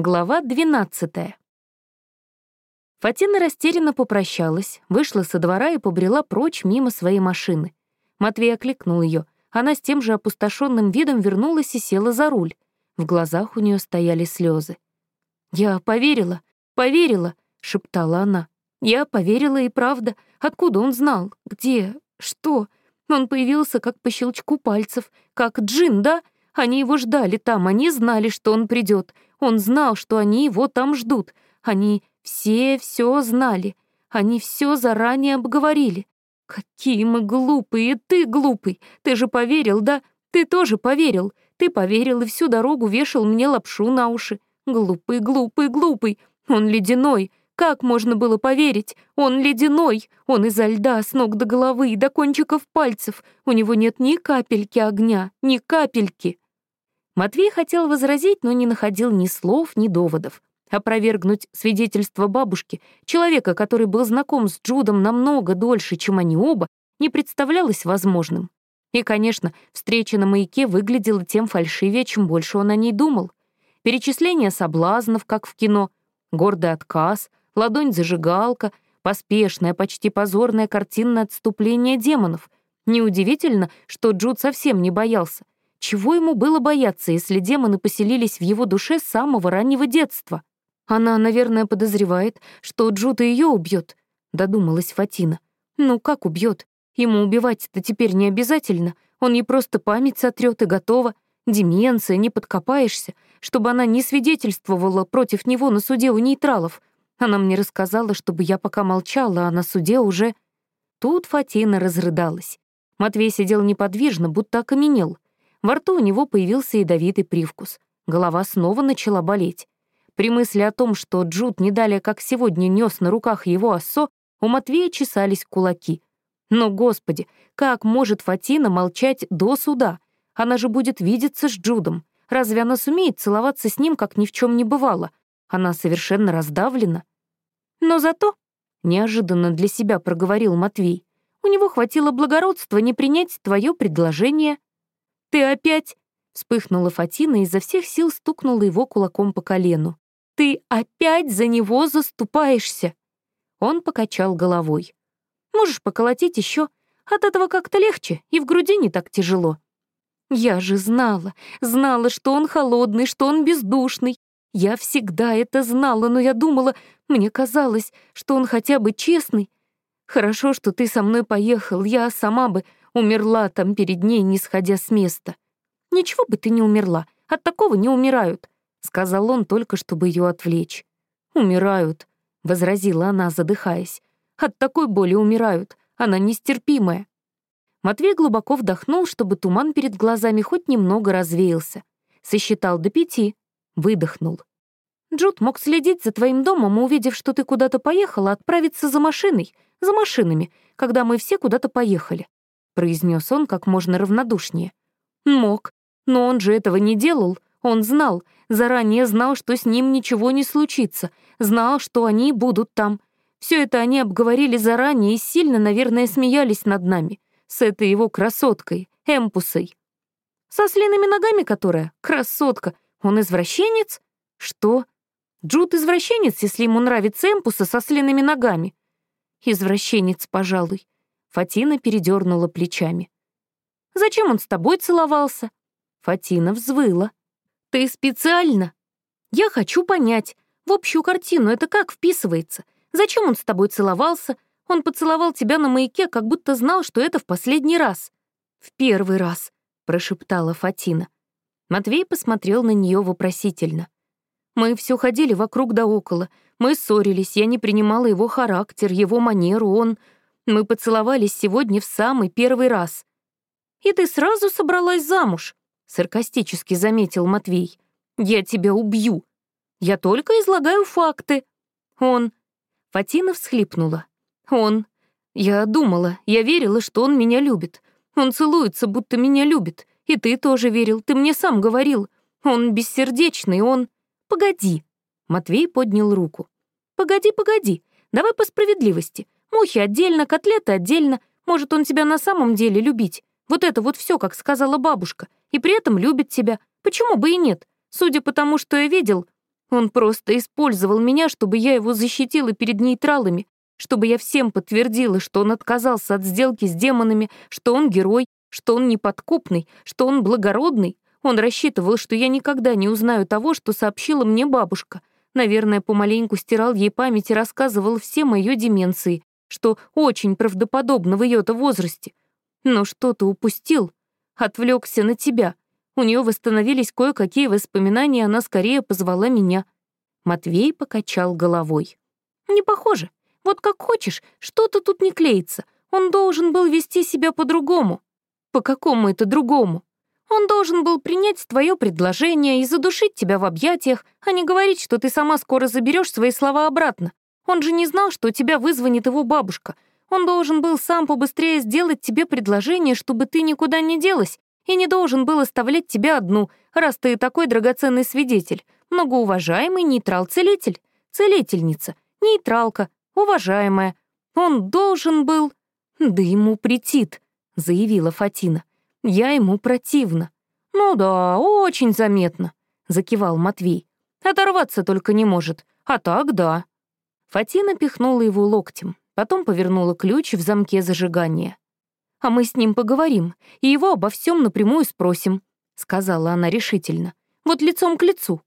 Глава 12. Фатина растерянно попрощалась, вышла со двора и побрела прочь мимо своей машины. Матвей окликнул ее. Она с тем же опустошенным видом вернулась и села за руль. В глазах у нее стояли слезы. «Я поверила, поверила», — шептала она. «Я поверила и правда. Откуда он знал? Где? Что? Он появился как по щелчку пальцев, как джин, да? Они его ждали там, они знали, что он придет. Он знал, что они его там ждут. Они все все знали. Они все заранее обговорили. Какие мы глупые, ты глупый. Ты же поверил, да? Ты тоже поверил. Ты поверил и всю дорогу вешал мне лапшу на уши. Глупый, глупый, глупый. Он ледяной. Как можно было поверить? Он ледяной. Он изо льда с ног до головы и до кончиков пальцев. У него нет ни капельки огня, ни капельки. Матвей хотел возразить, но не находил ни слов, ни доводов. Опровергнуть свидетельство бабушки, человека, который был знаком с Джудом намного дольше, чем они оба, не представлялось возможным. И, конечно, встреча на маяке выглядела тем фальшивее, чем больше он о ней думал. Перечисление соблазнов, как в кино, гордый отказ, ладонь-зажигалка, поспешное, почти позорное картинное отступление демонов. Неудивительно, что Джуд совсем не боялся. Чего ему было бояться, если демоны поселились в его душе с самого раннего детства? Она, наверное, подозревает, что Джуда ее убьет, додумалась Фатина. Ну как убьет? Ему убивать-то теперь не обязательно. Он ей просто память сотрет и готово. Деменция, не подкопаешься, чтобы она не свидетельствовала против него на суде у нейтралов. Она мне рассказала, чтобы я пока молчала, а на суде уже... Тут Фатина разрыдалась. Матвей сидел неподвижно, будто окаменел. Во рту у него появился ядовитый привкус. Голова снова начала болеть. При мысли о том, что Джуд не далее, как сегодня, нес на руках его оссо, у Матвея чесались кулаки. Но, господи, как может Фатина молчать до суда? Она же будет видеться с Джудом. Разве она сумеет целоваться с ним, как ни в чем не бывало? Она совершенно раздавлена. Но зато, неожиданно для себя проговорил Матвей, у него хватило благородства не принять твое предложение. «Ты опять...» — вспыхнула Фатина и изо всех сил стукнула его кулаком по колену. «Ты опять за него заступаешься!» Он покачал головой. «Можешь поколотить еще. От этого как-то легче, и в груди не так тяжело». «Я же знала, знала, что он холодный, что он бездушный. Я всегда это знала, но я думала, мне казалось, что он хотя бы честный. Хорошо, что ты со мной поехал, я сама бы Умерла там перед ней, не сходя с места. «Ничего бы ты не умерла, от такого не умирают», — сказал он только, чтобы ее отвлечь. «Умирают», — возразила она, задыхаясь. «От такой боли умирают, она нестерпимая». Матвей глубоко вдохнул, чтобы туман перед глазами хоть немного развеялся. Сосчитал до пяти, выдохнул. Джуд мог следить за твоим домом, увидев, что ты куда-то поехала, отправиться за машиной, за машинами, когда мы все куда-то поехали произнес он как можно равнодушнее. Мог, но он же этого не делал. Он знал, заранее знал, что с ним ничего не случится, знал, что они будут там. Все это они обговорили заранее и сильно, наверное, смеялись над нами. С этой его красоткой, Эмпусой. Со слиными ногами которая? Красотка. Он извращенец? Что? Джуд извращенец, если ему нравится Эмпуса со слиными ногами. Извращенец, пожалуй. Фатина передернула плечами. «Зачем он с тобой целовался?» Фатина взвыла. «Ты специально?» «Я хочу понять, в общую картину это как вписывается? Зачем он с тобой целовался? Он поцеловал тебя на маяке, как будто знал, что это в последний раз». «В первый раз», — прошептала Фатина. Матвей посмотрел на нее вопросительно. «Мы все ходили вокруг да около. Мы ссорились, я не принимала его характер, его манеру, он... Мы поцеловались сегодня в самый первый раз. И ты сразу собралась замуж, саркастически заметил Матвей. Я тебя убью. Я только излагаю факты. Он... Фатина всхлипнула. Он... Я думала, я верила, что он меня любит. Он целуется, будто меня любит. И ты тоже верил, ты мне сам говорил. Он бессердечный, он... Погоди. Матвей поднял руку. Погоди, погоди. Давай по справедливости. Мухи отдельно, котлеты отдельно. Может, он тебя на самом деле любить. Вот это вот все, как сказала бабушка. И при этом любит тебя. Почему бы и нет? Судя по тому, что я видел, Он просто использовал меня, чтобы я его защитила перед нейтралами, чтобы я всем подтвердила, что он отказался от сделки с демонами, что он герой, что он неподкупный, что он благородный. Он рассчитывал, что я никогда не узнаю того, что сообщила мне бабушка. Наверное, помаленьку стирал ей память и рассказывал все мои деменции, что очень правдоподобно в ее-то возрасте. Но что-то упустил, отвлекся на тебя. У нее восстановились кое-какие воспоминания, она скорее позвала меня. Матвей покачал головой. «Не похоже. Вот как хочешь, что-то тут не клеится. Он должен был вести себя по-другому». «По какому это другому?» Он должен был принять твое предложение и задушить тебя в объятиях, а не говорить, что ты сама скоро заберешь свои слова обратно. Он же не знал, что тебя вызвонит его бабушка. Он должен был сам побыстрее сделать тебе предложение, чтобы ты никуда не делась, и не должен был оставлять тебя одну, раз ты такой драгоценный свидетель, многоуважаемый нейтрал-целитель, целительница, нейтралка, уважаемая. Он должен был... Да ему претит, заявила Фатина. Я ему противна. Ну да, очень заметно, закивал Матвей. Оторваться только не может, а так да. Фатина пихнула его локтем, потом повернула ключ в замке зажигания. «А мы с ним поговорим, и его обо всем напрямую спросим», — сказала она решительно. «Вот лицом к лицу».